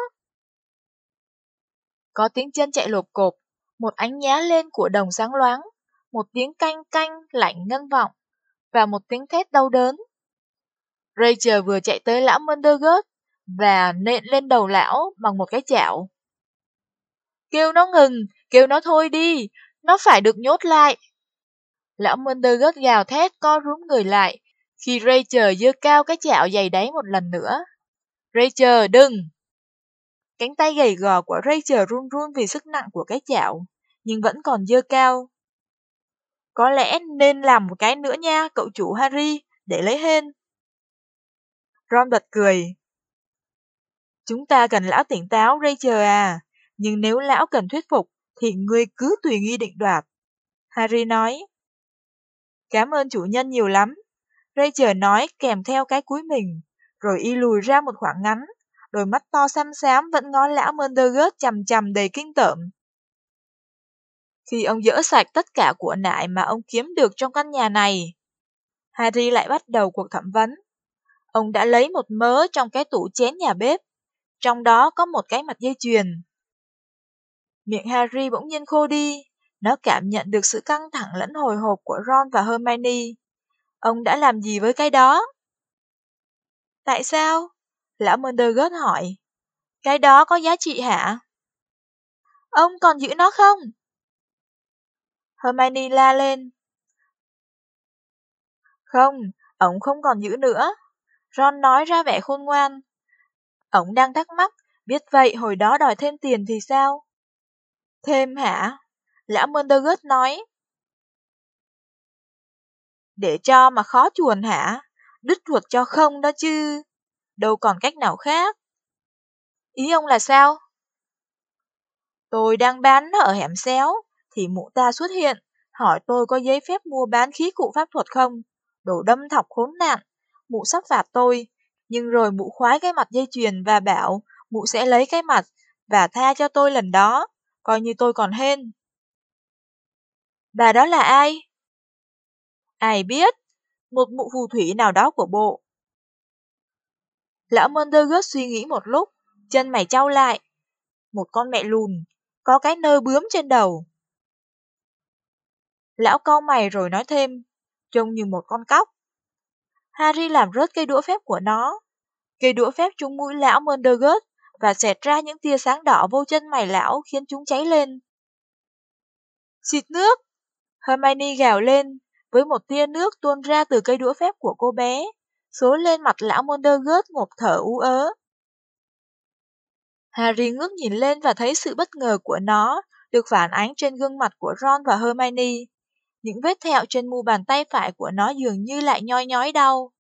Có tiếng chân chạy lộp cộp, một ánh nhá lên của đồng sáng loáng, một tiếng canh canh lạnh ngân vọng, và một tiếng thét đau đớn. Rachel vừa chạy tới lão Mondergut và nện lên đầu lão bằng một cái chảo. Kêu nó ngừng, kêu nó thôi đi, nó phải được nhốt lại. Lão Mondergut gào thét co rúm người lại, khi Rachel dơ cao cái chảo dày đáy một lần nữa. Rachel, đừng! Cánh tay gầy gò của Rachel run run vì sức nặng của cái chảo, nhưng vẫn còn dơ cao. Có lẽ nên làm một cái nữa nha, cậu chủ Harry, để lấy hên. Ron bật cười. Chúng ta cần lão tiện táo, Rachel à, nhưng nếu lão cần thuyết phục, thì ngươi cứ tùy nghi định đoạt. Harry nói. Cảm ơn chủ nhân nhiều lắm. Rachel nói kèm theo cái cuối mình, rồi y lùi ra một khoảng ngắn, đôi mắt to xăm xám vẫn ngó lão Mondergut chầm chầm đầy kinh tởm. Khi ông dỡ sạch tất cả của nại mà ông kiếm được trong căn nhà này, Harry lại bắt đầu cuộc thẩm vấn. Ông đã lấy một mớ trong cái tủ chén nhà bếp, trong đó có một cái mặt dây chuyền. Miệng Harry bỗng nhiên khô đi, nó cảm nhận được sự căng thẳng lẫn hồi hộp của Ron và Hermione. Ông đã làm gì với cái đó? Tại sao? Lão Mondergut hỏi. Cái đó có giá trị hả? Ông còn giữ nó không? Hermione la lên. Không, ông không còn giữ nữa. Ron nói ra vẻ khôn ngoan. Ông đang thắc mắc, biết vậy hồi đó đòi thêm tiền thì sao? Thêm hả? Lão Mondergut nói. Để cho mà khó chuồn hả? Đứt ruột cho không đó chứ. Đâu còn cách nào khác. Ý ông là sao? Tôi đang bán nó ở hẻm xéo, thì mụ ta xuất hiện, hỏi tôi có giấy phép mua bán khí cụ pháp thuật không? Đồ đâm thọc khốn nạn, mụ sắp phạt tôi, nhưng rồi mụ khoái cái mặt dây chuyền và bảo mụ sẽ lấy cái mặt và tha cho tôi lần đó, coi như tôi còn hên. Bà đó là ai? Ai biết, một mụ phù thủy nào đó của bộ. Lão Mondergut suy nghĩ một lúc, chân mày trao lại. Một con mẹ lùn, có cái nơ bướm trên đầu. Lão cau mày rồi nói thêm, trông như một con cóc. Harry làm rớt cây đũa phép của nó. Cây đũa phép trúng mũi lão Mundergut và xẹt ra những tia sáng đỏ vô chân mày lão khiến chúng cháy lên. Xịt nước! Hermione gào lên, với một tia nước tuôn ra từ cây đũa phép của cô bé, số lên mặt lão Mundergut một thở u ớ. Harry ngước nhìn lên và thấy sự bất ngờ của nó được phản ánh trên gương mặt của Ron và Hermione. Những vết thẹo trên mu bàn tay phải của nó dường như lại nhoi nhói đau.